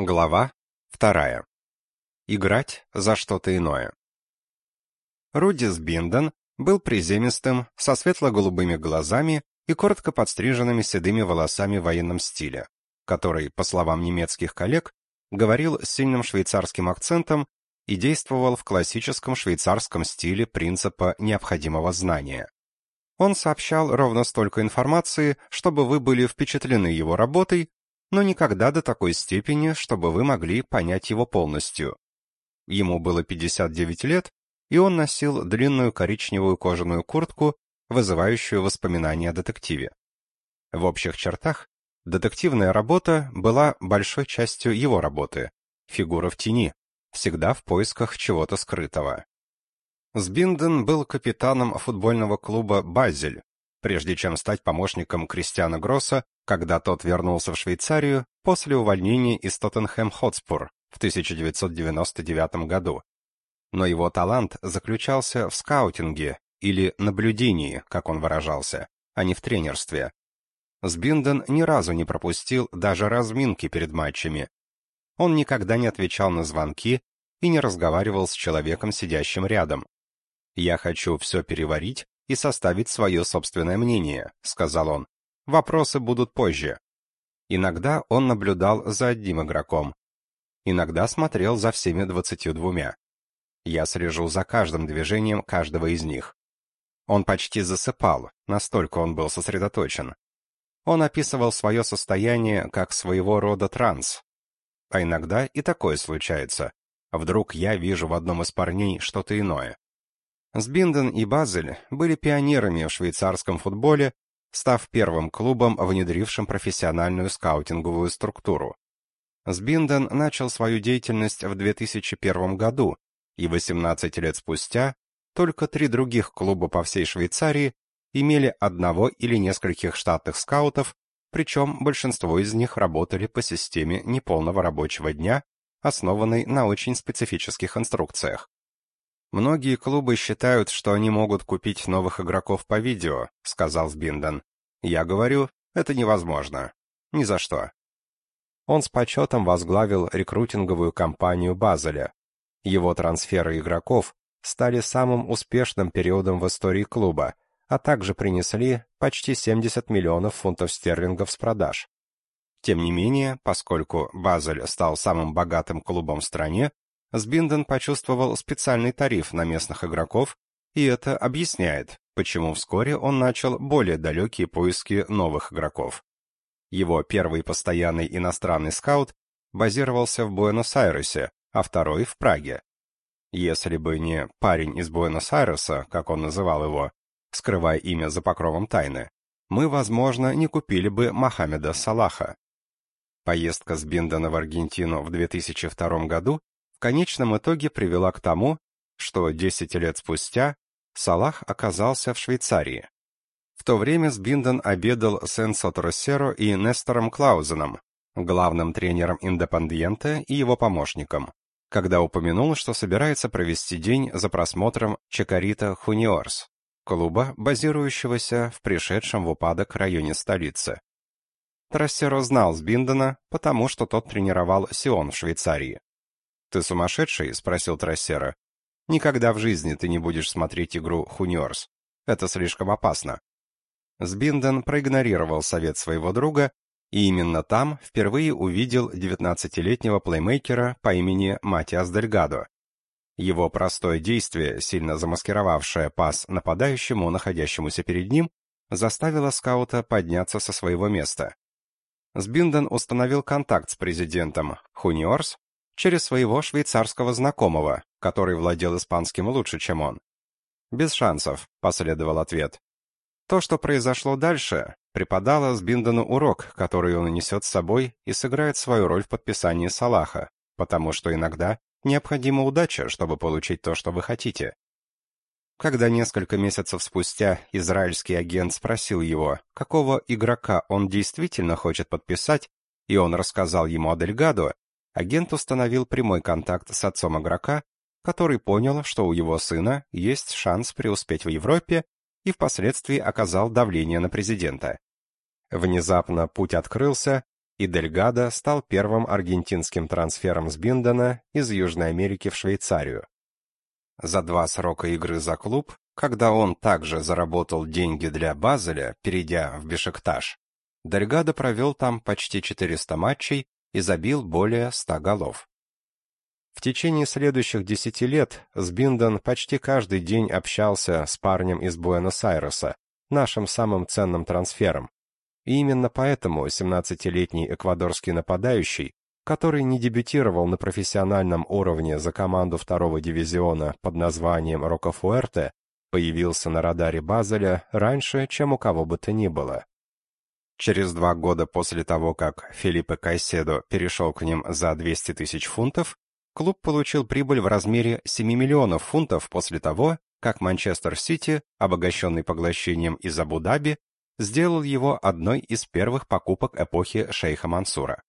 Глава вторая. Играть за что-то иное. Рудис Бинден был приземистым, со светло-голубыми глазами и коротко подстриженными седыми волосами в военном стиле, который, по словам немецких коллег, говорил с сильным швейцарским акцентом и действовал в классическом швейцарском стиле принципа необходимого знания. Он сообщал ровно столько информации, чтобы вы были впечатлены его работой, но никогда до такой степени, чтобы вы могли понять его полностью. Ему было 59 лет, и он носил длинную коричневую кожаную куртку, вызывающую воспоминания о детективе. В общих чертах, детективная работа была большой частью его работы, фигура в тени, всегда в поисках чего-то скрытого. Сбинден был капитаном футбольного клуба «Базель», прежде чем стать помощником Кристиана Гросса когда тот вернулся в Швейцарию после увольнения из Тоттенхэм Хотспур в 1999 году. Но его талант заключался в скаутинге или наблюдении, как он выражался, а не в тренерстве. Сбинден ни разу не пропустил даже разминки перед матчами. Он никогда не отвечал на звонки и не разговаривал с человеком, сидящим рядом. «Я хочу все переварить и составить свое собственное мнение», — сказал он. Вопросы будут позже. Иногда он наблюдал за одним игроком. Иногда смотрел за всеми двадцатью двумя. Я слежу за каждым движением каждого из них. Он почти засыпал, настолько он был сосредоточен. Он описывал свое состояние как своего рода транс. А иногда и такое случается. Вдруг я вижу в одном из парней что-то иное. Сбинден и Базель были пионерами в швейцарском футболе став первым клубом, внедрившим профессиональную скаутинговую структуру. Сбинден начал свою деятельность в 2001 году, и 18 лет спустя только три других клуба по всей Швейцарии имели одного или нескольких штатных скаутов, причем большинство из них работали по системе неполного рабочего дня, основанной на очень специфических инструкциях. «Многие клубы считают, что они могут купить новых игроков по видео», — сказал Сбинден. «Я говорю, это невозможно. Ни за что». Он с почетом возглавил рекрутинговую кампанию Базеля. Его трансферы игроков стали самым успешным периодом в истории клуба, а также принесли почти 70 миллионов фунтов стерлингов с продаж. Тем не менее, поскольку Базель стал самым богатым клубом в стране, Сбинден почувствовал специальный тариф на местных игроков, и это объясняет, почему вскоре он начал более далекие поиски новых игроков. Его первый постоянный иностранный скаут базировался в Буэнос-Айресе, а второй в Праге. Если бы не парень из Буэнос-Айреса, как он называл его, скрывая имя за покровом тайны, мы, возможно, не купили бы Мохаммеда Салаха. Поездка с Биндена в Аргентину в 2002 году в конечном итоге привела к тому, что 10 лет спустя Салах оказался в Швейцарии. В то время Сбинден обедал с Энсо Троссеро и Нестором Клаузеном, главным тренером Индепендиента и его помощником, когда упомянул, что собирается провести день за просмотром Чакарита Хуниорс, клуба, базирующегося в пришедшем в упадок районе столицы. Троссеро знал Сбиндена, потому что тот тренировал Сион в Швейцарии. «Ты сумасшедший?» — спросил Трассера. «Никогда в жизни ты не будешь смотреть игру Хуниорс. Это слишком опасно». Сбинден проигнорировал совет своего друга и именно там впервые увидел 19-летнего плеймейкера по имени Матиас Дельгадо. Его простое действие, сильно замаскировавшее пас нападающему, находящемуся перед ним, заставило скаута подняться со своего места. Сбинден установил контакт с президентом Хуниорс через своего швейцарского знакомого, который владел испанским лучше, чем он. «Без шансов», — последовал ответ. То, что произошло дальше, преподало Сбиндену урок, который он несет с собой и сыграет свою роль в подписании Салаха, потому что иногда необходима удача, чтобы получить то, что вы хотите. Когда несколько месяцев спустя израильский агент спросил его, какого игрока он действительно хочет подписать, и он рассказал ему о Дельгадо, агент установил прямой контакт с отцом игрока, который понял, что у его сына есть шанс преуспеть в Европе и впоследствии оказал давление на президента. Внезапно путь открылся, и Дельгадо стал первым аргентинским трансфером с Биндена из Южной Америки в Швейцарию. За два срока игры за клуб, когда он также заработал деньги для Базеля, перейдя в Бешикташ, Дельгадо провел там почти 400 матчей и забил более 100 голов. В течение следующих десяти лет Сбинден почти каждый день общался с парнем из Буэнос-Айреса, нашим самым ценным трансфером. И именно поэтому 17-летний эквадорский нападающий, который не дебютировал на профессиональном уровне за команду второго дивизиона под названием Рокофуэрте, появился на радаре Базеля раньше, чем у кого бы то ни было. Через два года после того, как Филиппе Кайседо перешел к ним за 200 тысяч фунтов, клуб получил прибыль в размере 7 миллионов фунтов после того, как Манчестер Сити, обогащенный поглощением из Абу-Даби, сделал его одной из первых покупок эпохи шейха Мансура.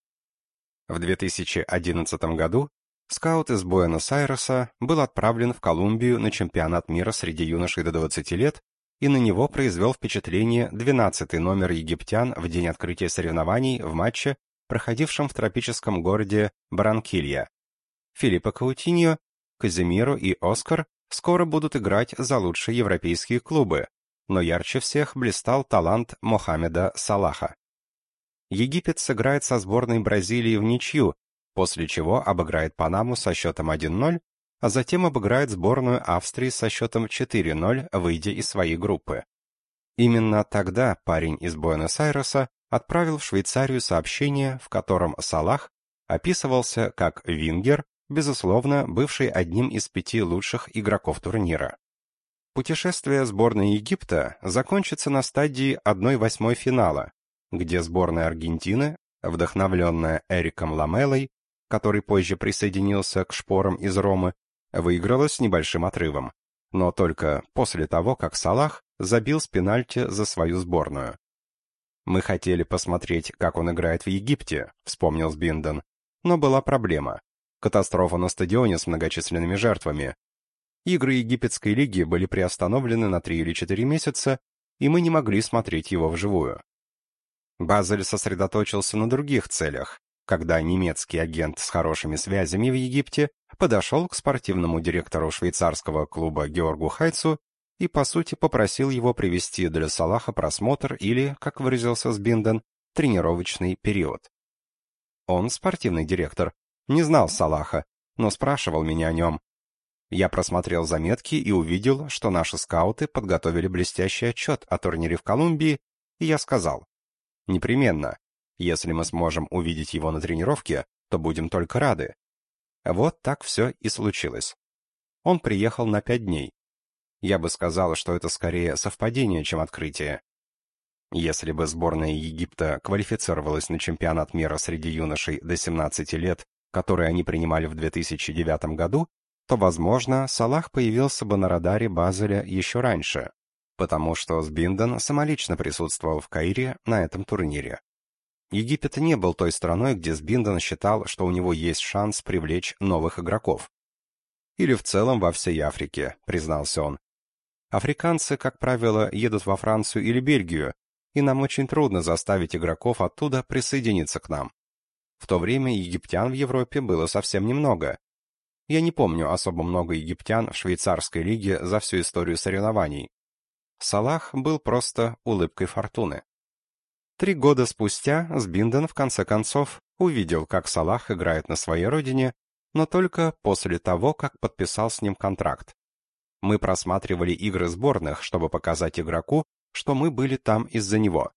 В 2011 году скаут из Буэнос-Айреса был отправлен в Колумбию на чемпионат мира среди юношей до 20 лет и на него произвел впечатление 12-й номер египтян в день открытия соревнований в матче, проходившем в тропическом городе Баранкилья. Филиппо Каутиньо, Казимиро и Оскар скоро будут играть за лучшие европейские клубы, но ярче всех блистал талант Мохаммеда Салаха. Египет сыграет со сборной Бразилии в ничью, после чего обыграет Панаму со счетом 1-0 а затем обыграет сборную Австрии со счетом 4-0, выйдя из своей группы. Именно тогда парень из Буэнос-Айреса отправил в Швейцарию сообщение, в котором Салах описывался как вингер, безусловно, бывший одним из пяти лучших игроков турнира. Путешествие сборной Египта закончится на стадии 1-8 финала, где сборная Аргентины, вдохновленная Эриком Ламелой, который позже присоединился к шпорам из Ромы, выиграла с небольшим отрывом, но только после того, как Салах забил с пенальти за свою сборную. «Мы хотели посмотреть, как он играет в Египте», — вспомнил Сбинден. «Но была проблема. Катастрофа на стадионе с многочисленными жертвами. Игры египетской лиги были приостановлены на три или четыре месяца, и мы не могли смотреть его вживую». Базель сосредоточился на других целях, когда немецкий агент с хорошими связями в Египте подошел к спортивному директору швейцарского клуба Георгу Хайцу и, по сути, попросил его привести для Салаха просмотр или, как выразился Сбинден, тренировочный период. Он, спортивный директор, не знал Салаха, но спрашивал меня о нем. Я просмотрел заметки и увидел, что наши скауты подготовили блестящий отчет о турнире в Колумбии, и я сказал, непременно, если мы сможем увидеть его на тренировке, то будем только рады. Вот так все и случилось. Он приехал на пять дней. Я бы сказал, что это скорее совпадение, чем открытие. Если бы сборная Египта квалифицировалась на чемпионат мира среди юношей до 17 лет, который они принимали в 2009 году, то, возможно, Салах появился бы на радаре Базеля еще раньше, потому что Сбинден самолично присутствовал в Каире на этом турнире. Египет не был той страной, где Сбинден считал, что у него есть шанс привлечь новых игроков. Или в целом во всей Африке, признался он. Африканцы, как правило, едут во Францию или Бельгию, и нам очень трудно заставить игроков оттуда присоединиться к нам. В то время египтян в Европе было совсем немного. Я не помню особо много египтян в швейцарской лиге за всю историю соревнований. Салах был просто улыбкой фортуны. Три года спустя Сбинден в конце концов увидел, как Салах играет на своей родине, но только после того, как подписал с ним контракт. Мы просматривали игры сборных, чтобы показать игроку, что мы были там из-за него.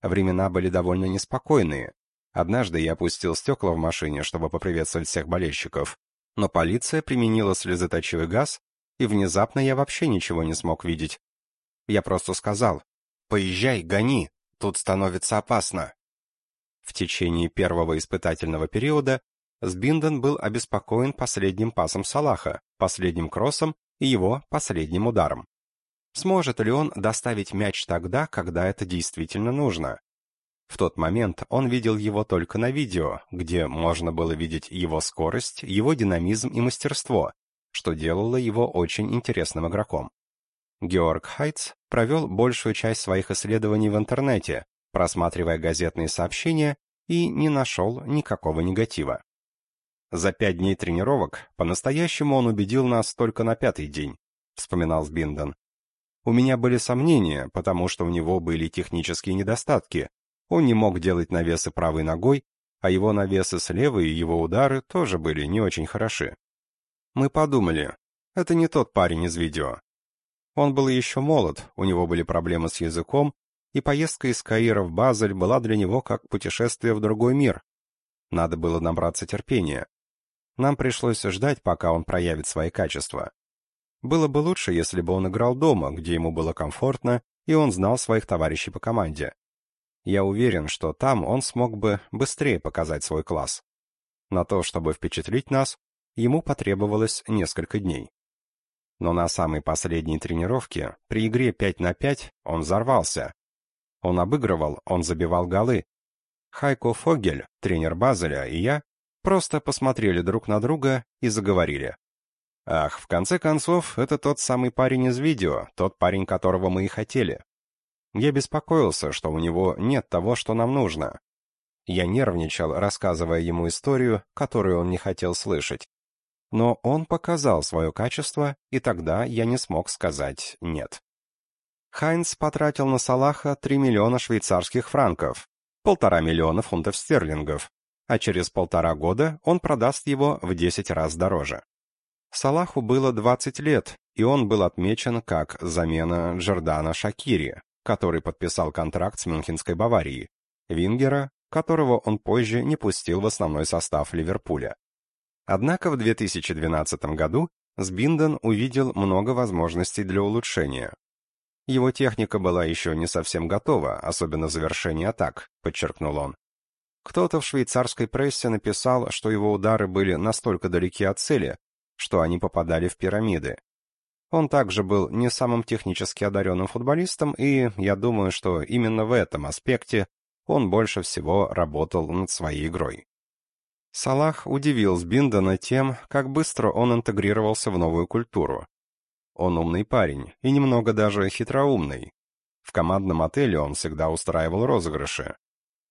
Времена были довольно неспокойные. Однажды я опустил стекла в машине, чтобы поприветствовать всех болельщиков, но полиция применила слезоточивый газ, и внезапно я вообще ничего не смог видеть. Я просто сказал «Поезжай, гони!» Тут становится опасно. В течение первого испытательного периода Сбинден был обеспокоен последним пасом Салаха, последним кроссом и его последним ударом. Сможет ли он доставить мяч тогда, когда это действительно нужно? В тот момент он видел его только на видео, где можно было видеть его скорость, его динамизм и мастерство, что делало его очень интересным игроком. Георг Хайтс провел большую часть своих исследований в интернете, просматривая газетные сообщения и не нашел никакого негатива. За пять дней тренировок по-настоящему он убедил нас только на пятый день, вспоминал Сбинден. У меня были сомнения, потому что у него были технические недостатки. Он не мог делать навесы правой ногой, а его навесы с левой и его удары тоже были не очень хороши. Мы подумали, это не тот парень из видео. Он был еще молод, у него были проблемы с языком, и поездка из Каира в Базель была для него как путешествие в другой мир. Надо было набраться терпения. Нам пришлось ждать, пока он проявит свои качества. Было бы лучше, если бы он играл дома, где ему было комфортно, и он знал своих товарищей по команде. Я уверен, что там он смог бы быстрее показать свой класс. На то, чтобы впечатлить нас, ему потребовалось несколько дней. Но на самой последней тренировке, при игре 5 на 5, он взорвался. Он обыгрывал, он забивал голы. Хайко Фогель, тренер Базеля, и я просто посмотрели друг на друга и заговорили. Ах, в конце концов, это тот самый парень из видео, тот парень, которого мы и хотели. Я беспокоился, что у него нет того, что нам нужно. Я нервничал, рассказывая ему историю, которую он не хотел слышать. Но он показал свое качество, и тогда я не смог сказать «нет». Хайнц потратил на Салаха 3 миллиона швейцарских франков, полтора миллиона фунтов стерлингов, а через полтора года он продаст его в 10 раз дороже. Салаху было 20 лет, и он был отмечен как замена Джордана Шакири, который подписал контракт с Мюнхенской Баварией, Вингера, которого он позже не пустил в основной состав Ливерпуля. Однако в 2012 году Сбинден увидел много возможностей для улучшения. Его техника была еще не совсем готова, особенно завершение атак, подчеркнул он. Кто-то в швейцарской прессе написал, что его удары были настолько далеки от цели, что они попадали в пирамиды. Он также был не самым технически одаренным футболистом, и я думаю, что именно в этом аспекте он больше всего работал над своей игрой. Салах удивил Сбиндана тем, как быстро он интегрировался в новую культуру. Он умный парень, и немного даже хитроумный. В командном отеле он всегда устраивал розыгрыши.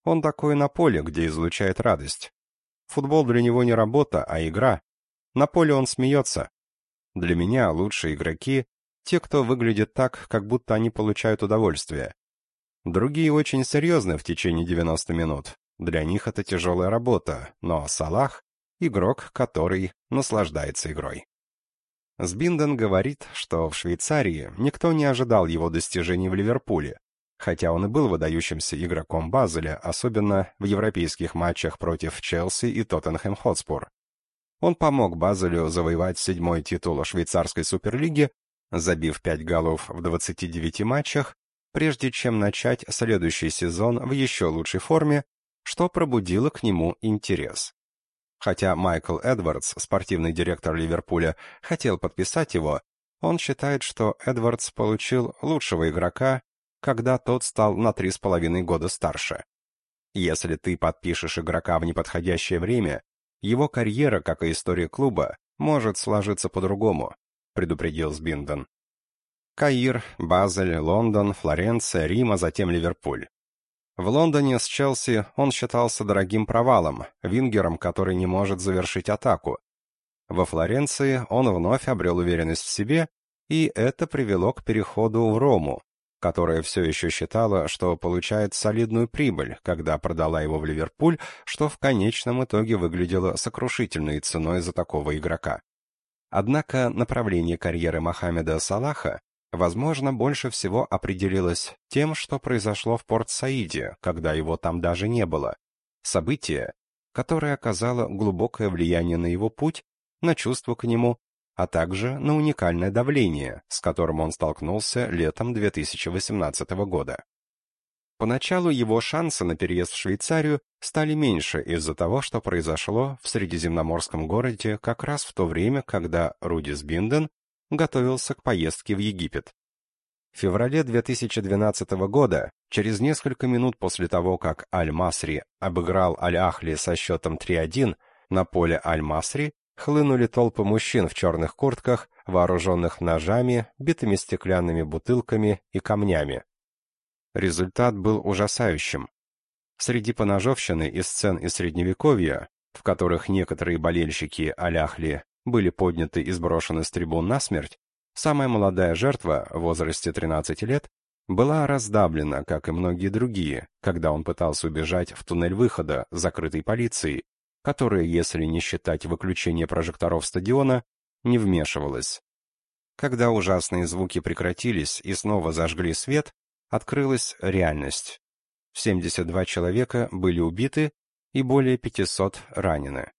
Он такой на поле, где излучает радость. Футбол для него не работа, а игра, на поле он смеется. Для меня лучшие игроки — те, кто выглядит так, как будто они получают удовольствие. Другие очень серьезны в течение 90 минут. Для них это тяжелая работа, но Салах — игрок, который наслаждается игрой. Сбинден говорит, что в Швейцарии никто не ожидал его достижений в Ливерпуле, хотя он и был выдающимся игроком Базеля, особенно в европейских матчах против Челси и Тоттенхэм Хотспур. Он помог Базелю завоевать седьмой титул швейцарской суперлиги, забив пять голов в 29 матчах, прежде чем начать следующий сезон в еще лучшей форме, что пробудило к нему интерес. Хотя Майкл Эдвардс, спортивный директор Ливерпуля, хотел подписать его, он считает, что Эдвардс получил лучшего игрока, когда тот стал на три с половиной года старше. Если ты подпишешь игрока в неподходящее время, его карьера, как и история клуба, может сложиться по-другому, предупредил Сбинден. Каир, Базель, Лондон, Флоренция, Рим, а затем Ливерпуль. В Лондоне с Челси он считался дорогим провалом, вингером, который не может завершить атаку. Во Флоренции он вновь обрел уверенность в себе, и это привело к переходу в Рому, которая все еще считала, что получает солидную прибыль, когда продала его в Ливерпуль, что в конечном итоге выглядело сокрушительной ценой за такого игрока. Однако направление карьеры Мохаммеда Салаха, возможно, больше всего определилось тем, что произошло в Порт-Саиде, когда его там даже не было. Событие, которое оказало глубокое влияние на его путь, на чувство к нему а также на уникальное давление, с которым он столкнулся летом 2018 года. Поначалу его шансы на переезд в Швейцарию стали меньше из-за того, что произошло в средиземноморском городе как раз в то время, когда Рудис Бинден готовился к поездке в Египет. В феврале 2012 года, через несколько минут после того, как Аль-Масри обыграл Аль-Ахли со счетом 3-1, на поле Аль-Масри хлынули толпы мужчин в черных куртках, вооруженных ножами, битыми стеклянными бутылками и камнями. Результат был ужасающим. Среди поножовщины и сцен из Средневековья, в которых некоторые болельщики Аляхли были подняты и сброшены с трибун насмерть, самая молодая жертва в возрасте 13 лет была раздавлена, как и многие другие, когда он пытался убежать в туннель выхода, закрытый полицией, которая, если не считать выключение прожекторов стадиона, не вмешивалась. Когда ужасные звуки прекратились и снова зажгли свет, открылась реальность. 72 человека были убиты и более 500 ранены.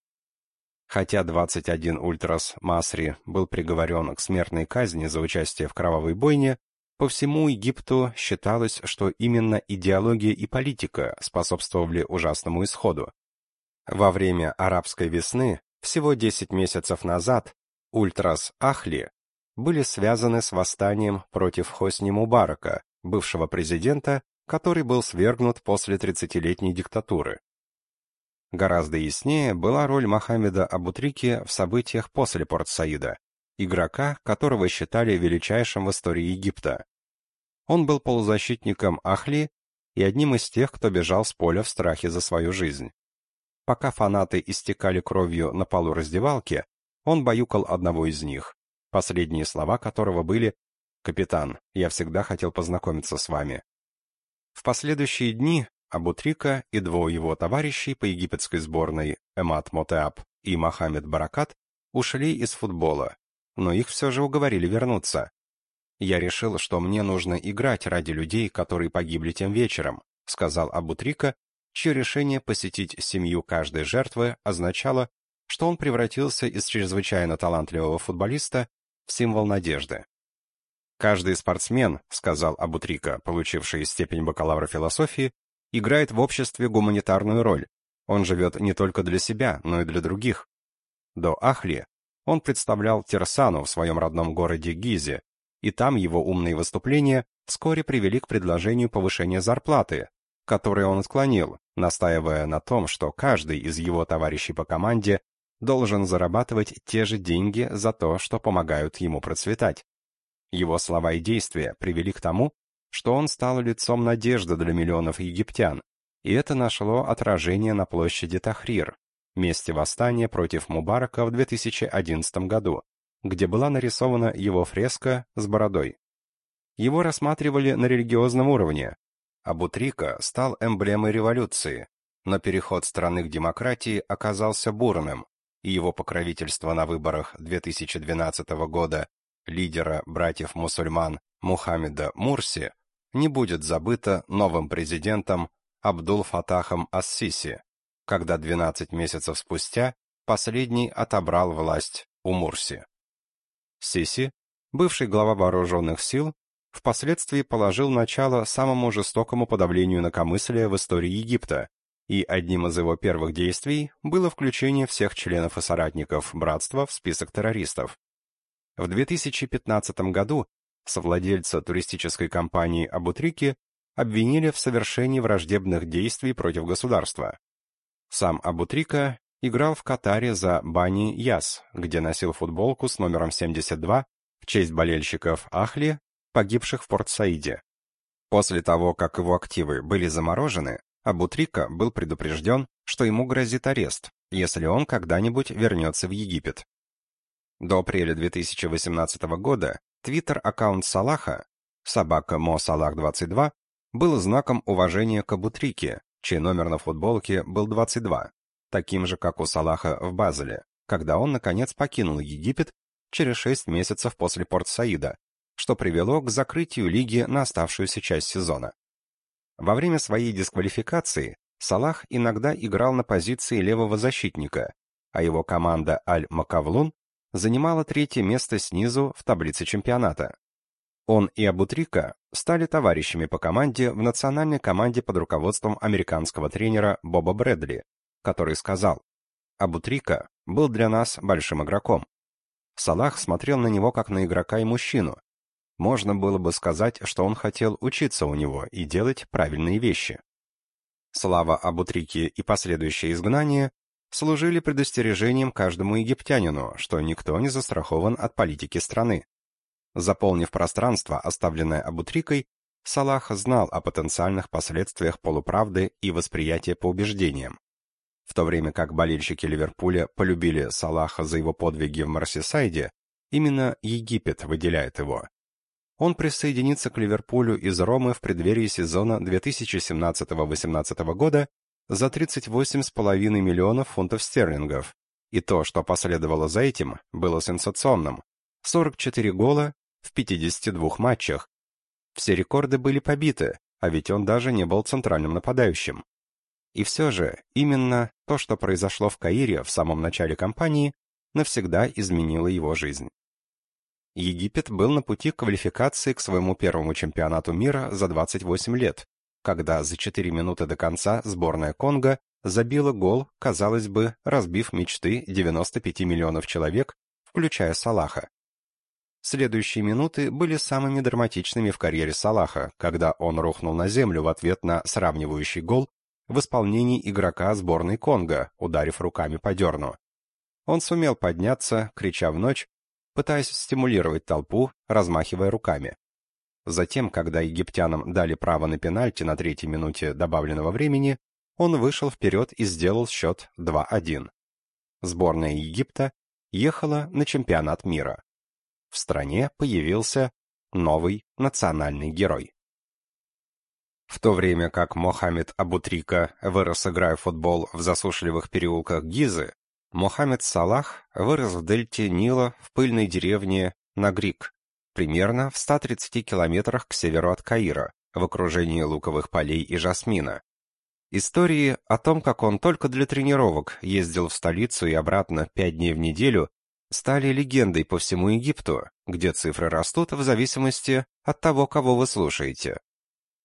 Хотя 21 ультрас Масри был приговорен к смертной казни за участие в кровавой бойне, по всему Египту считалось, что именно идеология и политика способствовали ужасному исходу. Во время арабской весны, всего 10 месяцев назад, ультрас Ахли были связаны с восстанием против Хосни Мубарака, бывшего президента, который был свергнут после 30-летней диктатуры. Гораздо яснее была роль Мохаммеда Абутрики в событиях после Порт-Саида, игрока, которого считали величайшим в истории Египта. Он был полузащитником Ахли и одним из тех, кто бежал с поля в страхе за свою жизнь. Пока фанаты истекали кровью на полу раздевалки, он баюкал одного из них, последние слова которого были «Капитан, я всегда хотел познакомиться с вами». В последующие дни Абутрика и двое его товарищей по египетской сборной Эмат Мотеап и Мохаммед Баракат ушли из футбола, но их все же уговорили вернуться. «Я решил, что мне нужно играть ради людей, которые погибли тем вечером», сказал Абутрика, чье решение посетить семью каждой жертвы означало, что он превратился из чрезвычайно талантливого футболиста в символ надежды. Каждый спортсмен, сказал Абутрика, получивший степень бакалавра философии, играет в обществе гуманитарную роль. Он живет не только для себя, но и для других. До Ахли он представлял Терсану в своем родном городе Гизе, и там его умные выступления вскоре привели к предложению повышения зарплаты, которое он отклонил, настаивая на том, что каждый из его товарищей по команде должен зарабатывать те же деньги за то, что помогают ему процветать. Его слова и действия привели к тому, что он стал лицом надежды для миллионов египтян, и это нашло отражение на площади Тахрир, месте восстания против Мубарака в 2011 году, где была нарисована его фреска с бородой. Его рассматривали на религиозном уровне. Абутрика стал эмблемой революции, но переход страны к демократии оказался бурным, и его покровительство на выборах 2012 года лидера братьев-мусульман Мухаммеда Мурси не будет забыто новым президентом Абдул-Фатахом Ас-Сиси, когда 12 месяцев спустя последний отобрал власть у Мурси. Сиси, бывший глава вооруженных сил, впоследствии положил начало самому жестокому подавлению инакомыслия в истории Египта, и одним из его первых действий было включение всех членов и соратников братства в список террористов. В 2015 году совладельца туристической компании Абутрики обвинили в совершении враждебных действий против государства. Сам Абутрика играл в Катаре за Бани Яс, где носил футболку с номером 72 в честь болельщиков Ахли, погибших в Порт-Саиде. После того, как его активы были заморожены, Абутрика был предупрежден, что ему грозит арест, если он когда-нибудь вернется в Египет. До апреля 2018 года твиттер-аккаунт Салаха собака Мо Салах 22 был знаком уважения к Абутрике, чей номер на футболке был 22, таким же, как у Салаха в Базеле, когда он, наконец, покинул Египет через 6 месяцев после Порт-Саида, что привело к закрытию лиги на оставшуюся часть сезона. Во время своей дисквалификации Салах иногда играл на позиции левого защитника, а его команда Аль-Макавлун занимала третье место снизу в таблице чемпионата. Он и Абутрика стали товарищами по команде в национальной команде под руководством американского тренера Боба Брэдли, который сказал, «Абутрика был для нас большим игроком. Салах смотрел на него как на игрока и мужчину. Можно было бы сказать, что он хотел учиться у него и делать правильные вещи. Слава Абутрике и последующее изгнание служили предостережением каждому египтянину, что никто не застрахован от политики страны. Заполнив пространство, оставленное Абутрикой, Салах знал о потенциальных последствиях полуправды и восприятия по убеждениям. В то время как болельщики Ливерпуля полюбили Салаха за его подвиги в Марсисайде, именно Египет выделяет его. Он присоединится к Ливерпулю из Ромы в преддверии сезона 2017-18 года за 38,5 миллионов фунтов стерлингов. И то, что последовало за этим, было сенсационным. 44 гола в 52 матчах. Все рекорды были побиты, а ведь он даже не был центральным нападающим. И все же, именно то, что произошло в Каире в самом начале кампании, навсегда изменило его жизнь. Египет был на пути к квалификации к своему первому чемпионату мира за 28 лет, когда за 4 минуты до конца сборная Конго забила гол, казалось бы, разбив мечты 95 миллионов человек, включая Салаха. Следующие минуты были самыми драматичными в карьере Салаха, когда он рухнул на землю в ответ на сравнивающий гол в исполнении игрока сборной Конго, ударив руками по дерну. Он сумел подняться, крича в ночь, пытаясь стимулировать толпу, размахивая руками. Затем, когда египтянам дали право на пенальти на третьей минуте добавленного времени, он вышел вперед и сделал счет 2-1. Сборная Египта ехала на чемпионат мира. В стране появился новый национальный герой. В то время как Мохаммед Абутрика вырос, играя в футбол в засушливых переулках Гизы, Мохаммед Салах вырос в дельте Нила в пыльной деревне Нагрик, примерно в 130 километрах к северу от Каира, в окружении луковых полей и жасмина. Истории о том, как он только для тренировок ездил в столицу и обратно пять дней в неделю, стали легендой по всему Египту, где цифры растут в зависимости от того, кого вы слушаете.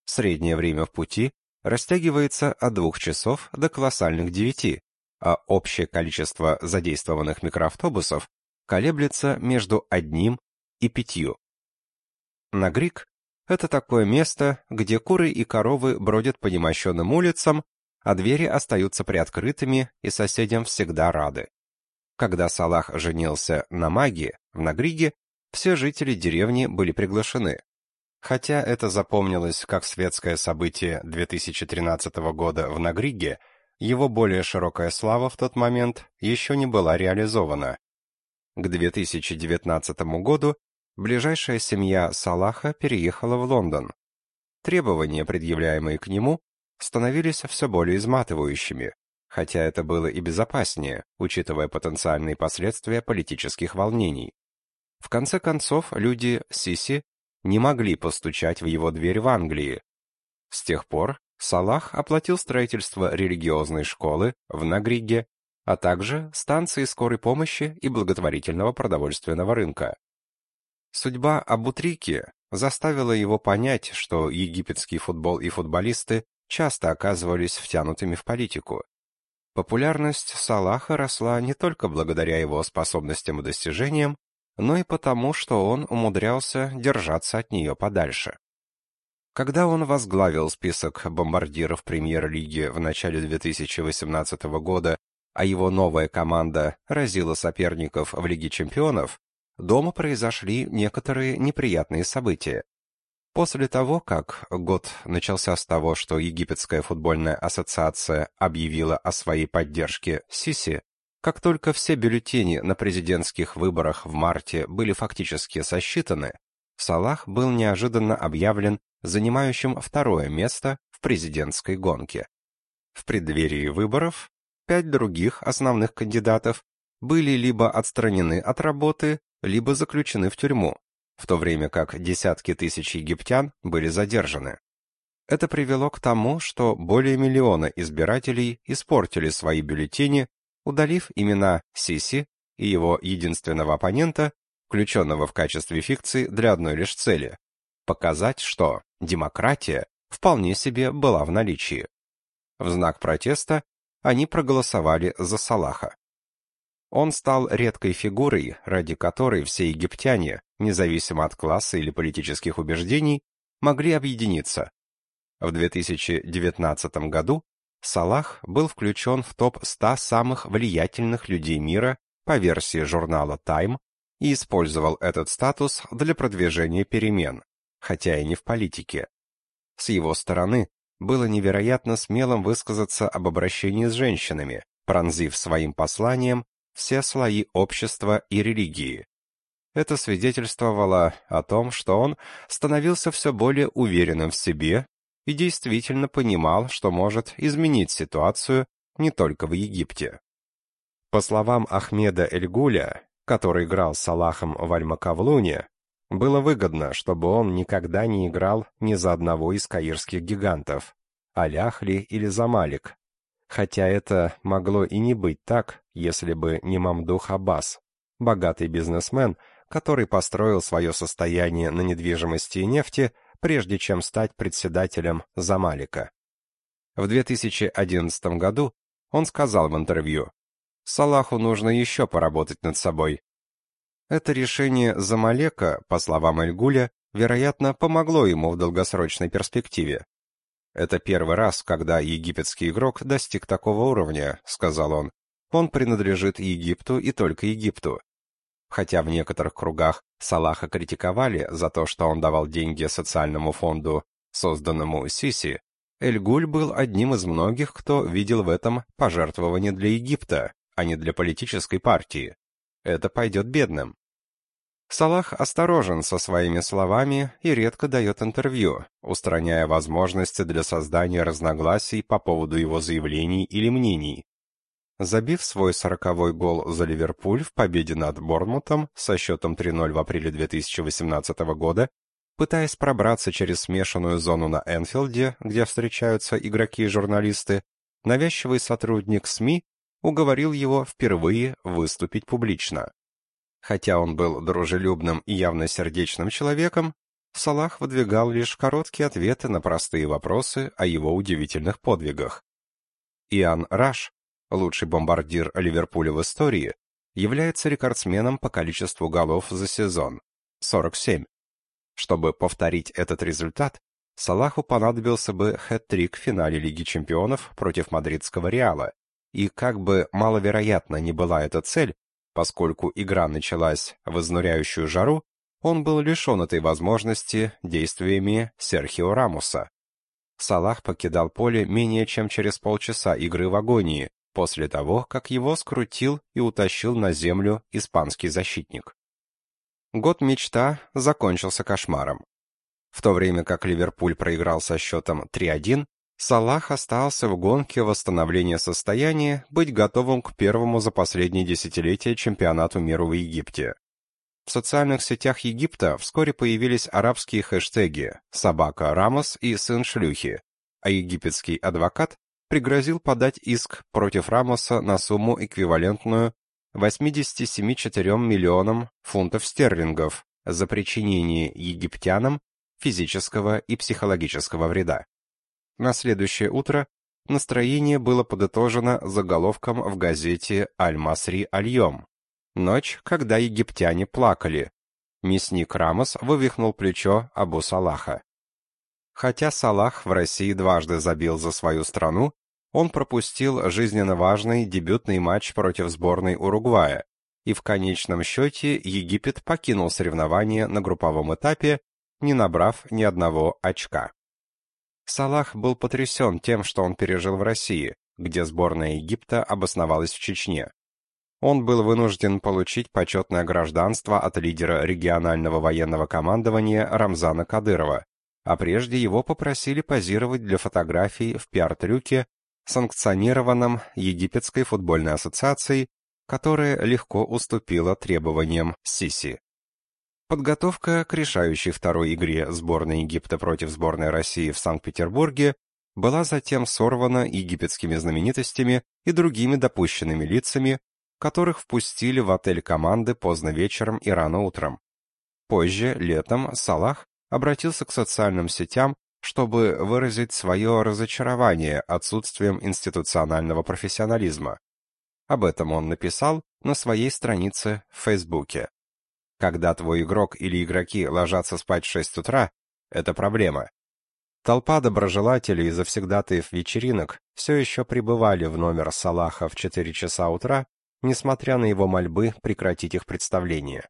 Среднее время в пути растягивается от двух часов до колоссальных девяти, а общее количество задействованных микроавтобусов колеблется между одним и пятью. Нагрик — это такое место, где куры и коровы бродят по немощенным улицам, а двери остаются приоткрытыми и соседям всегда рады. Когда Салах женился на маге в Нагриге, все жители деревни были приглашены. Хотя это запомнилось как светское событие 2013 года в Нагриге, его более широкая слава в тот момент еще не была реализована. К 2019 году ближайшая семья Салаха переехала в Лондон. Требования, предъявляемые к нему, становились все более изматывающими, хотя это было и безопаснее, учитывая потенциальные последствия политических волнений. В конце концов, люди Сиси не могли постучать в его дверь в Англии. С тех пор Салах оплатил строительство религиозной школы в Нагриге, а также станции скорой помощи и благотворительного продовольственного рынка. Судьба Абутрики заставила его понять, что египетский футбол и футболисты часто оказывались втянутыми в политику. Популярность Салаха росла не только благодаря его способностям и достижениям, но и потому, что он умудрялся держаться от нее подальше. Когда он возглавил список бомбардиров премьер-лиги в начале 2018 года, а его новая команда разила соперников в Лиге чемпионов, дома произошли некоторые неприятные события. После того, как год начался с того, что Египетская футбольная ассоциация объявила о своей поддержке Сиси, как только все бюллетени на президентских выборах в марте были фактически сосчитаны, Салах был неожиданно объявлен занимающим второе место в президентской гонке. В преддверии выборов пять других основных кандидатов были либо отстранены от работы, либо заключены в тюрьму, в то время как десятки тысяч египтян были задержаны. Это привело к тому, что более миллиона избирателей испортили свои бюллетени, удалив имена Сиси и его единственного оппонента, включенного в качестве фикции для одной лишь цели – показать, что демократия вполне себе была в наличии. В знак протеста они проголосовали за Салаха. Он стал редкой фигурой, ради которой все египтяне, независимо от класса или политических убеждений, могли объединиться. В 2019 году Салах был включен в топ-100 самых влиятельных людей мира по версии журнала Time и использовал этот статус для продвижения перемен, хотя и не в политике. С его стороны было невероятно смелым высказаться об обращении с женщинами, пронзив своим посланием все слои общества и религии. Это свидетельствовало о том, что он становился все более уверенным в себе и действительно понимал, что может изменить ситуацию не только в Египте. По словам Ахмеда Эльгуля, который играл с Салахом в Аль-Макавлуне, было выгодно, чтобы он никогда не играл ни за одного из каирских гигантов, Аляхли или Замалик, хотя это могло и не быть так, если бы не Мамдух Аббас, богатый бизнесмен, который построил свое состояние на недвижимости и нефти, прежде чем стать председателем Замалика. В 2011 году он сказал в интервью, «Салаху нужно еще поработать над собой. Это решение Замалека, по словам Эльгуля, вероятно, помогло ему в долгосрочной перспективе. «Это первый раз, когда египетский игрок достиг такого уровня», — сказал он. «Он принадлежит Египту и только Египту». Хотя в некоторых кругах Салаха критиковали за то, что он давал деньги социальному фонду, созданному Сиси, Эльгуль был одним из многих, кто видел в этом пожертвование для Египта, а не для политической партии это пойдет бедным. Салах осторожен со своими словами и редко дает интервью, устраняя возможности для создания разногласий по поводу его заявлений или мнений. Забив свой сороковой гол за Ливерпуль в победе над Борнмутом со счетом 3-0 в апреле 2018 года, пытаясь пробраться через смешанную зону на Энфилде, где встречаются игроки и журналисты, навязчивый сотрудник СМИ уговорил его впервые выступить публично. Хотя он был дружелюбным и явно сердечным человеком, Салах выдвигал лишь короткие ответы на простые вопросы о его удивительных подвигах. Иоанн Раш, лучший бомбардир Ливерпуля в истории, является рекордсменом по количеству голов за сезон — 47. Чтобы повторить этот результат, Салаху понадобился бы хэт-трик в финале Лиги чемпионов против мадридского Реала, и как бы маловероятна ни была эта цель, поскольку игра началась в изнуряющую жару, он был лишен этой возможности действиями Серхио Рамуса. Салах покидал поле менее чем через полчаса игры в агонии, после того, как его скрутил и утащил на землю испанский защитник. Год мечта закончился кошмаром. В то время как Ливерпуль проиграл со счетом 3-1, Салах остался в гонке восстановления состояния быть готовым к первому за последние десятилетия чемпионату мира в Египте. В социальных сетях Египта вскоре появились арабские хэштеги «Собака Рамос» и «Сын шлюхи», а египетский адвокат пригрозил подать иск против Рамоса на сумму эквивалентную 87,4 миллионам фунтов стерлингов за причинение египтянам физического и психологического вреда. На следующее утро настроение было подытожено заголовком в газете «Аль-Масри Аль-Йом». Ночь, когда египтяне плакали. Мясник Рамос вывихнул плечо Абу Салаха. Хотя Салах в России дважды забил за свою страну, он пропустил жизненно важный дебютный матч против сборной Уругвая, и в конечном счете Египет покинул соревнование на групповом этапе, не набрав ни одного очка. Салах был потрясен тем, что он пережил в России, где сборная Египта обосновалась в Чечне. Он был вынужден получить почетное гражданство от лидера регионального военного командования Рамзана Кадырова, а прежде его попросили позировать для фотографий в пиар-трюке, санкционированном Египетской футбольной ассоциацией, которая легко уступила требованиям Сиси. Подготовка к решающей второй игре сборной Египта против сборной России в Санкт-Петербурге была затем сорвана египетскими знаменитостями и другими допущенными лицами, которых впустили в отель команды поздно вечером и рано утром. Позже, летом, Салах обратился к социальным сетям, чтобы выразить свое разочарование отсутствием институционального профессионализма. Об этом он написал на своей странице в Фейсбуке. Когда твой игрок или игроки ложатся спать в 6 утра, это проблема. Толпа доброжелателей и завсегдатаев вечеринок все еще пребывали в номер Салаха в 4 часа утра, несмотря на его мольбы прекратить их представление.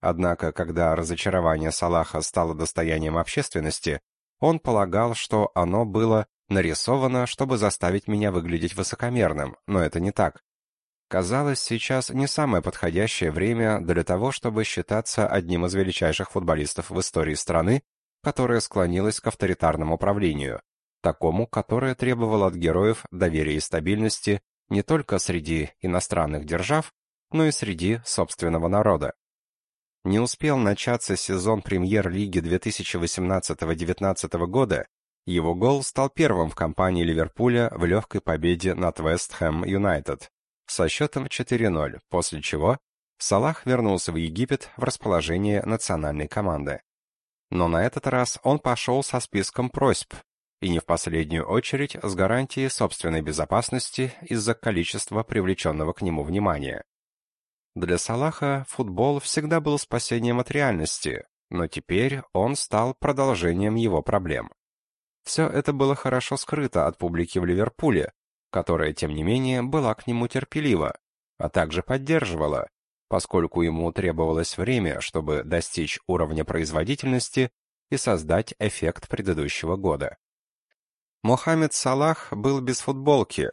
Однако, когда разочарование Салаха стало достоянием общественности, Он полагал, что оно было нарисовано, чтобы заставить меня выглядеть высокомерным, но это не так. Казалось, сейчас не самое подходящее время для того, чтобы считаться одним из величайших футболистов в истории страны, которая склонилась к авторитарному правлению, такому, которое требовало от героев доверия и стабильности не только среди иностранных держав, но и среди собственного народа. Не успел начаться сезон премьер-лиги 2018-19 года, его гол стал первым в кампании Ливерпуля в легкой победе над Вест Хэм Юнайтед со счетом 4-0, после чего Салах вернулся в Египет в расположение национальной команды. Но на этот раз он пошел со списком просьб, и не в последнюю очередь с гарантией собственной безопасности из-за количества привлеченного к нему внимания. Для Салаха футбол всегда был спасением от реальности, но теперь он стал продолжением его проблем. Все это было хорошо скрыто от публики в Ливерпуле, которая, тем не менее, была к нему терпелива, а также поддерживала, поскольку ему требовалось время, чтобы достичь уровня производительности и создать эффект предыдущего года. Мохаммед Салах был без футболки.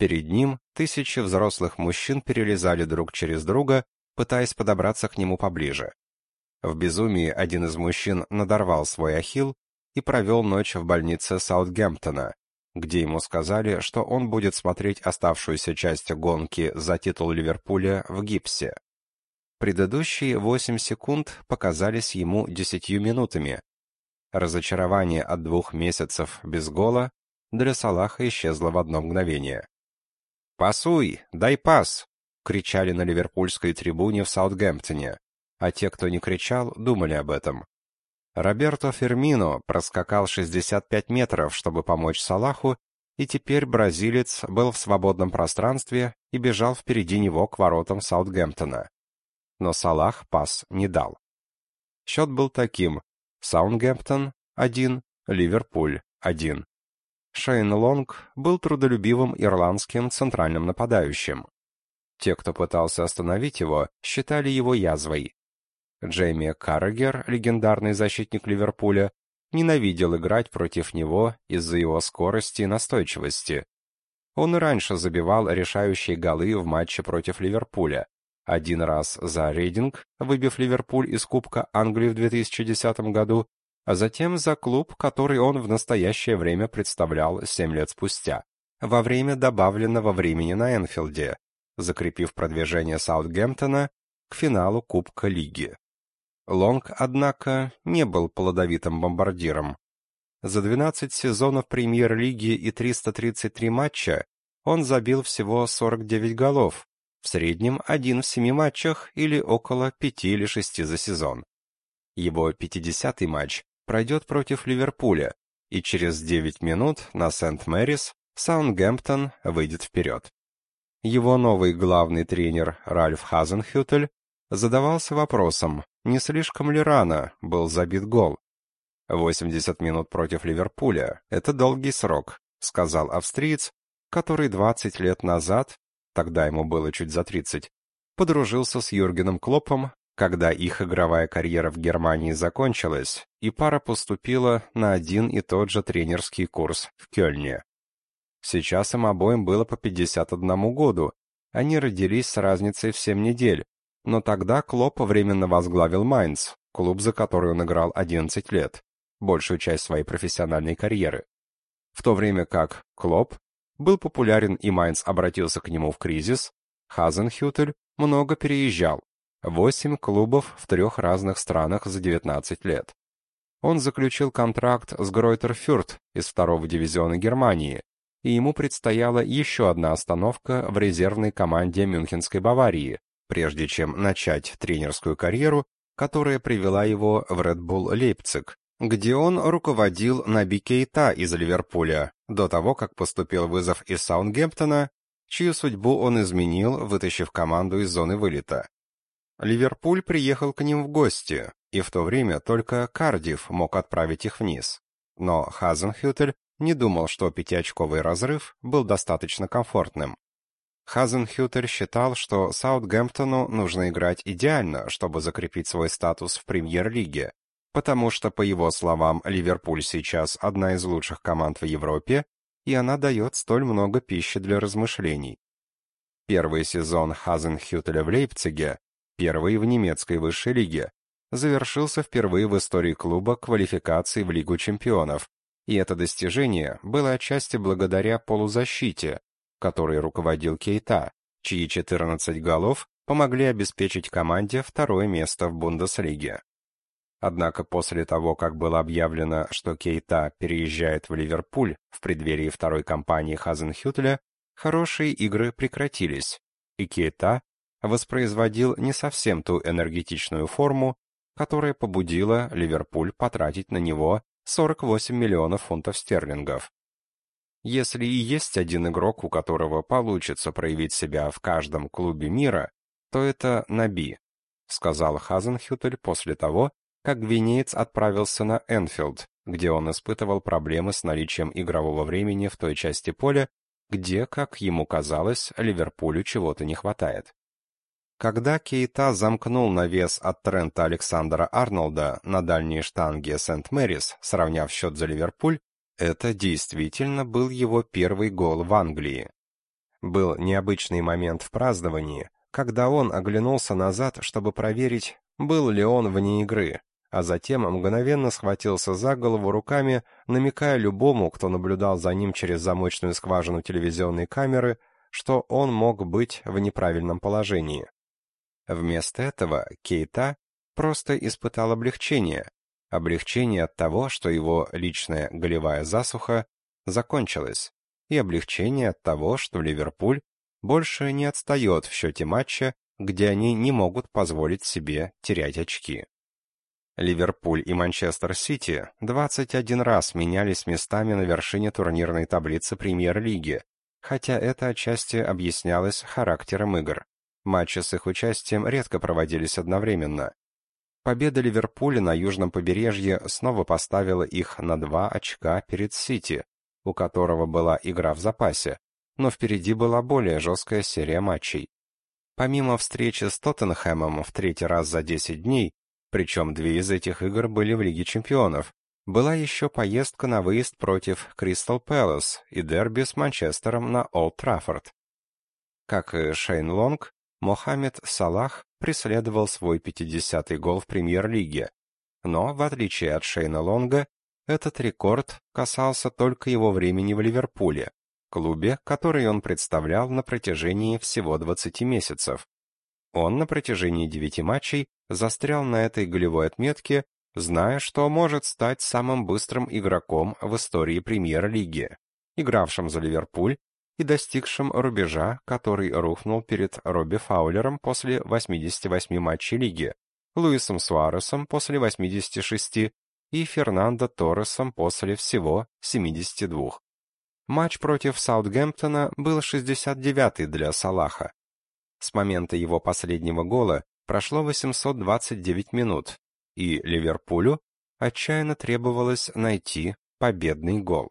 Перед ним тысячи взрослых мужчин перелезали друг через друга, пытаясь подобраться к нему поближе. В безумии один из мужчин надорвал свой ахилл и провел ночь в больнице Саутгемптона, где ему сказали, что он будет смотреть оставшуюся часть гонки за титул Ливерпуля в гипсе. Предыдущие 8 секунд показались ему 10 минутами. Разочарование от двух месяцев без гола для Салаха исчезло в одно мгновение. «Пасуй! Дай пас!» — кричали на ливерпульской трибуне в Саутгемптоне, а те, кто не кричал, думали об этом. Роберто Фермино проскакал 65 метров, чтобы помочь Салаху, и теперь бразилец был в свободном пространстве и бежал впереди него к воротам Саутгемптона. Но Салах пас не дал. Счет был таким: Саутгемптон 1, Ливерпуль 1. Шейн Лонг был трудолюбивым ирландским центральным нападающим. Те, кто пытался остановить его, считали его язвой, Джейми Каррагер, легендарный защитник Ливерпуля, ненавидел играть против него из-за его скорости и настойчивости. Он и раньше забивал решающие голы в матче против Ливерпуля. Один раз за Рейдинг, выбив Ливерпуль из Кубка Англии в 2010 году, а затем за клуб, который он в настоящее время представлял 7 лет спустя, во время добавленного времени на Энфилде, закрепив продвижение Саутгемптона к финалу Кубка Лиги. Лонг, однако, не был плодовитым бомбардиром. За 12 сезонов премьер-лиги и 333 матча он забил всего 49 голов, в среднем один в семи матчах или около пяти или шести за сезон. Его 50-й матч пройдет против Ливерпуля, и через 9 минут на Сент-Мэрис Саундгемптон выйдет вперед. Его новый главный тренер Ральф Хазенхютель задавался вопросом, не слишком ли рано был забит гол. 80 минут против Ливерпуля — это долгий срок, сказал австриец, который 20 лет назад, тогда ему было чуть за 30, подружился с Юргеном Клопом, когда их игровая карьера в Германии закончилась, и пара поступила на один и тот же тренерский курс в Кёльне. Сейчас им обоим было по 51 году, они родились с разницей в 7 недель, но тогда Клоп временно возглавил Майнц, клуб, за который он играл 11 лет, большую часть своей профессиональной карьеры. В то время как Клоп был популярен и Майнц обратился к нему в кризис, Хазенхютель много переезжал. Восемь клубов в трех разных странах за 19 лет. Он заключил контракт с Гройтер Фюрт из второго дивизиона Германии, и ему предстояла еще одна остановка в резервной команде Мюнхенской Баварии, прежде чем начать тренерскую карьеру, которая привела его в Red Bull Лейпциг, где он руководил Наби Кейта из Ливерпуля, до того, как поступил вызов из Саутгемптона, чью судьбу он изменил, вытащив команду из зоны вылета. Ливерпуль приехал к ним в гости, и в то время только Кардив мог отправить их вниз. Но Хазенхютель не думал, что пятиочковый разрыв был достаточно комфортным. Хазенхютер считал, что Саутгемптону нужно играть идеально, чтобы закрепить свой статус в премьер-лиге, потому что, по его словам, Ливерпуль сейчас одна из лучших команд в Европе, и она дает столь много пищи для размышлений. Первый сезон Хазенхютеля в Лейпциге, первый в немецкой высшей лиге, завершился впервые в истории клуба квалификацией в Лигу чемпионов, и это достижение было отчасти благодаря полузащите, которой руководил Кейта, чьи 14 голов помогли обеспечить команде второе место в Бундеслиге. Однако после того, как было объявлено, что Кейта переезжает в Ливерпуль в преддверии второй кампании Хазенхютля, хорошие игры прекратились, и Кейта воспроизводил не совсем ту энергетичную форму, которая побудила Ливерпуль потратить на него 48 миллионов фунтов стерлингов. Если и есть один игрок, у которого получится проявить себя в каждом клубе мира, то это Наби, сказал Хазенхютель после того, как гвинеец отправился на Энфилд, где он испытывал проблемы с наличием игрового времени в той части поля, где, как ему казалось, Ливерпулю чего-то не хватает. Когда Кейта замкнул навес от Трента Александра Арнолда на дальней штанге Сент-Мэрис, сравняв счет за Ливерпуль, это действительно был его первый гол в Англии. Был необычный момент в праздновании, когда он оглянулся назад, чтобы проверить, был ли он вне игры, а затем мгновенно схватился за голову руками, намекая любому, кто наблюдал за ним через замочную скважину телевизионной камеры, что он мог быть в неправильном положении. Вместо этого Кейта просто испытал облегчение, облегчение от того, что его личная голевая засуха закончилась, и облегчение от того, что Ливерпуль больше не отстает в счете матча, где они не могут позволить себе терять очки. Ливерпуль и Манчестер-Сити 21 раз менялись местами на вершине турнирной таблицы Премьер-лиги, хотя это отчасти объяснялось характером игр. Матчи с их участием редко проводились одновременно. Победа Ливерпуля на южном побережье снова поставила их на два очка перед Сити, у которого была игра в запасе, но впереди была более жесткая серия матчей. Помимо встречи с Тоттенхэмом в третий раз за 10 дней, причем две из этих игр были в Лиге чемпионов. Была еще поездка на выезд против Кристал Пэлас и дерби с Манчестером на Олд Траффорд. Как и Шейн Лонг, Мохаммед Салах преследовал свой 50-й гол в Премьер-лиге. Но, в отличие от Шейна Лонга, этот рекорд касался только его времени в Ливерпуле, клубе, который он представлял на протяжении всего 20 месяцев. Он на протяжении девяти матчей застрял на этой голевой отметке, зная, что может стать самым быстрым игроком в истории Премьер-лиги, игравшим за Ливерпуль и достигшим рубежа, который рухнул перед Робби Фаулером после 88 матчей лиги, Луисом Суаресом после 86 и Фернандо Торресом после всего 72. Матч против Саутгемптона был 69-й для Салаха. С момента его последнего гола прошло 829 минут, и Ливерпулю отчаянно требовалось найти победный гол.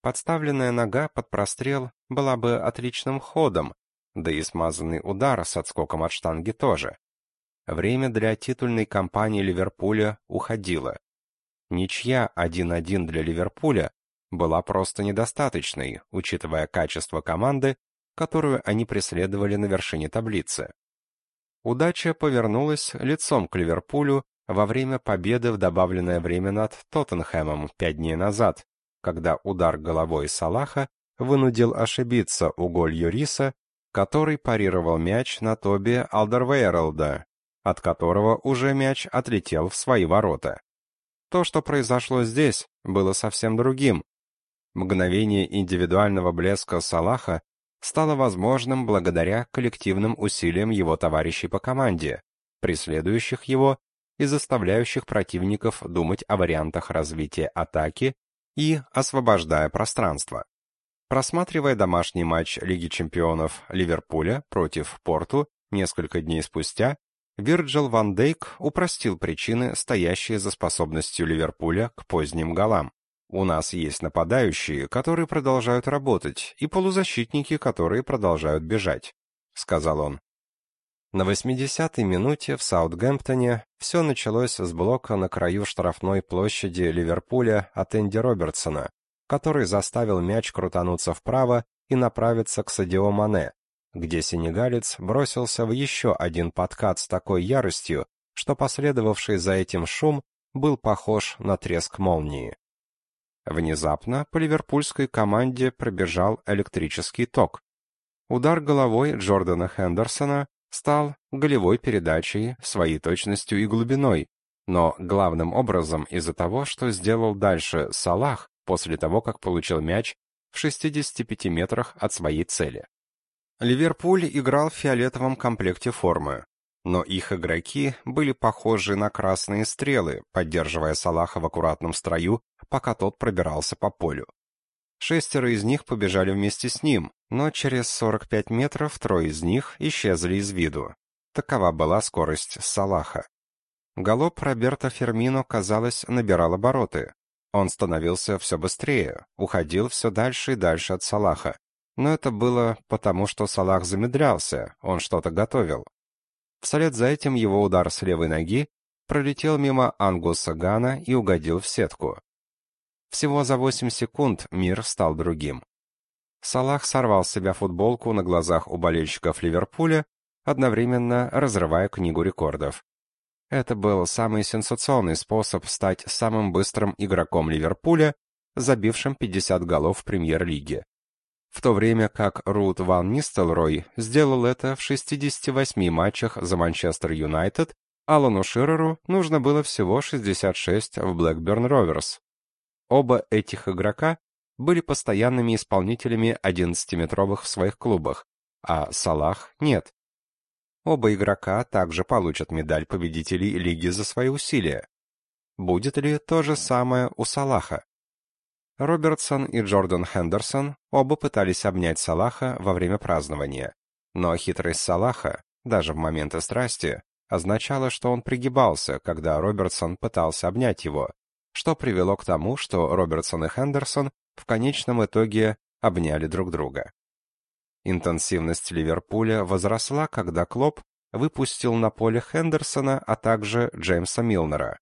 Подставленная нога под прострел была бы отличным ходом, да и смазанный удар с отскоком от штанги тоже. Время для титульной кампании Ливерпуля уходило. Ничья 1-1 для Ливерпуля была просто недостаточной, учитывая качество команды которую они преследовали на вершине таблицы. Удача повернулась лицом к Ливерпулю во время победы в добавленное время над Тоттенхэмом пять дней назад, когда удар головой Салаха вынудил ошибиться уголь Юриса, который парировал мяч на Тоби Алдервейрелда, от которого уже мяч отлетел в свои ворота. То, что произошло здесь, было совсем другим. Мгновение индивидуального блеска Салаха стало возможным благодаря коллективным усилиям его товарищей по команде, преследующих его и заставляющих противников думать о вариантах развития атаки и освобождая пространство. Просматривая домашний матч Лиги чемпионов Ливерпуля против Порту несколько дней спустя, Вирджил ван Дейк упростил причины, стоящие за способностью Ливерпуля к поздним голам. У нас есть нападающие, которые продолжают работать, и полузащитники, которые продолжают бежать, сказал он. На 80-й минуте в Саутгемптоне все началось с блока на краю штрафной площади Ливерпуля от Энди Робертсона, который заставил мяч крутануться вправо и направиться к Садио Мане, где сенегалец бросился в еще один подкат с такой яростью, что последовавший за этим шум был похож на треск молнии. Внезапно по ливерпульской команде пробежал электрический ток. Удар головой Джордана Хендерсона стал голевой передачей своей точностью и глубиной, но главным образом из-за того, что сделал дальше Салах после того, как получил мяч в 65 метрах от своей цели. Ливерпуль играл в фиолетовом комплекте формы, но их игроки были похожи на красные стрелы, поддерживая Салаха в аккуратном строю, пока тот пробирался по полю. Шестеро из них побежали вместе с ним, но через 45 метров трое из них исчезли из виду. Такова была скорость Салаха. Галоп Роберто Фермино, казалось, набирал обороты. Он становился все быстрее, уходил все дальше и дальше от Салаха. Но это было потому, что Салах замедлялся, он что-то готовил. Вслед за этим его удар с левой ноги пролетел мимо Ангуса Гана и угодил в сетку. Всего за 8 секунд мир стал другим. Салах сорвал с себя футболку на глазах у болельщиков Ливерпуля, одновременно разрывая книгу рекордов. Это был самый сенсационный способ стать самым быстрым игроком Ливерпуля, забившим 50 голов в премьер-лиге в то время как Рут Ван Нистелрой сделал это в 68 матчах за Манчестер Юнайтед, Алану Ширеру нужно было всего 66 в Блэкберн Роверс. Оба этих игрока были постоянными исполнителями 11-метровых в своих клубах, а Салах нет. Оба игрока также получат медаль победителей лиги за свои усилия. Будет ли то же самое у Салаха? Робертсон и Джордан Хендерсон оба пытались обнять Салаха во время празднования. Но хитрость Салаха, даже в моменты страсти, означала, что он пригибался, когда Робертсон пытался обнять его, что привело к тому, что Робертсон и Хендерсон в конечном итоге обняли друг друга. Интенсивность Ливерпуля возросла, когда Клоп выпустил на поле Хендерсона, а также Джеймса Милнера.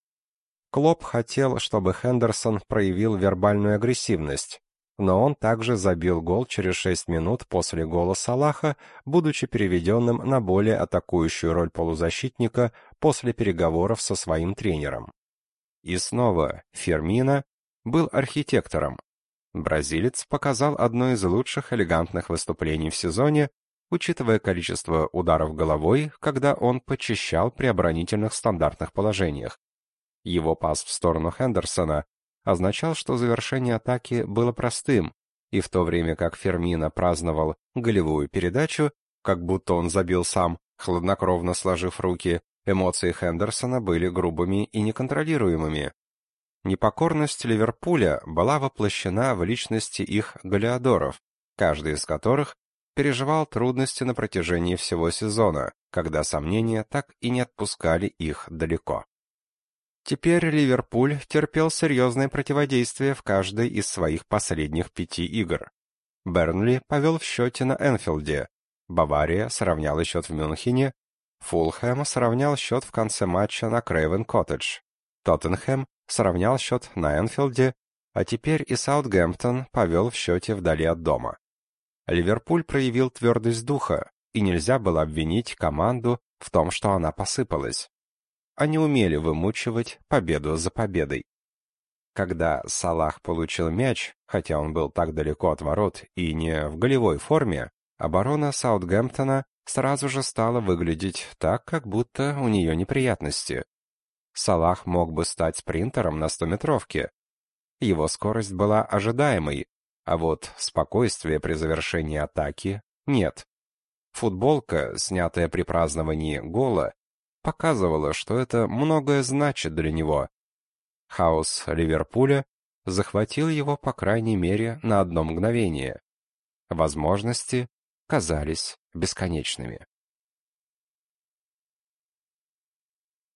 Клоп хотел, чтобы Хендерсон проявил вербальную агрессивность, но он также забил гол через 6 минут после гола Салаха, будучи переведенным на более атакующую роль полузащитника после переговоров со своим тренером. И снова Фермино был архитектором. Бразилец показал одно из лучших элегантных выступлений в сезоне, учитывая количество ударов головой, когда он почищал при оборонительных стандартных положениях. Его пас в сторону Хендерсона означал, что завершение атаки было простым, и в то время как Фермино праздновал голевую передачу, как будто он забил сам, хладнокровно сложив руки, эмоции Хендерсона были грубыми и неконтролируемыми. Непокорность Ливерпуля была воплощена в личности их голеадоров, каждый из которых переживал трудности на протяжении всего сезона, когда сомнения так и не отпускали их далеко. Теперь Ливерпуль терпел серьезное противодействие в каждой из своих последних пяти игр. Бернли повел в счете на Энфилде, Бавария сравняла счет в Мюнхене, Фулхэм сравнял счет в конце матча на Крейвен Коттедж, Тоттенхэм сравнял счет на Энфилде, а теперь и Саутгемптон повел в счете вдали от дома. Ливерпуль проявил твердость духа, и нельзя было обвинить команду в том, что она посыпалась. Они умели вымучивать победу за победой. Когда Салах получил мяч, хотя он был так далеко от ворот и не в голевой форме, оборона Саутгемптона сразу же стала выглядеть так, как будто у нее неприятности. Салах мог бы стать спринтером на стометровке. Его скорость была ожидаемой, а вот спокойствия при завершении атаки нет. Футболка, снятая при праздновании гола, показывало, что это многое значит для него. Хаос Ливерпуля захватил его, по крайней мере, на одно мгновение. Возможности казались бесконечными.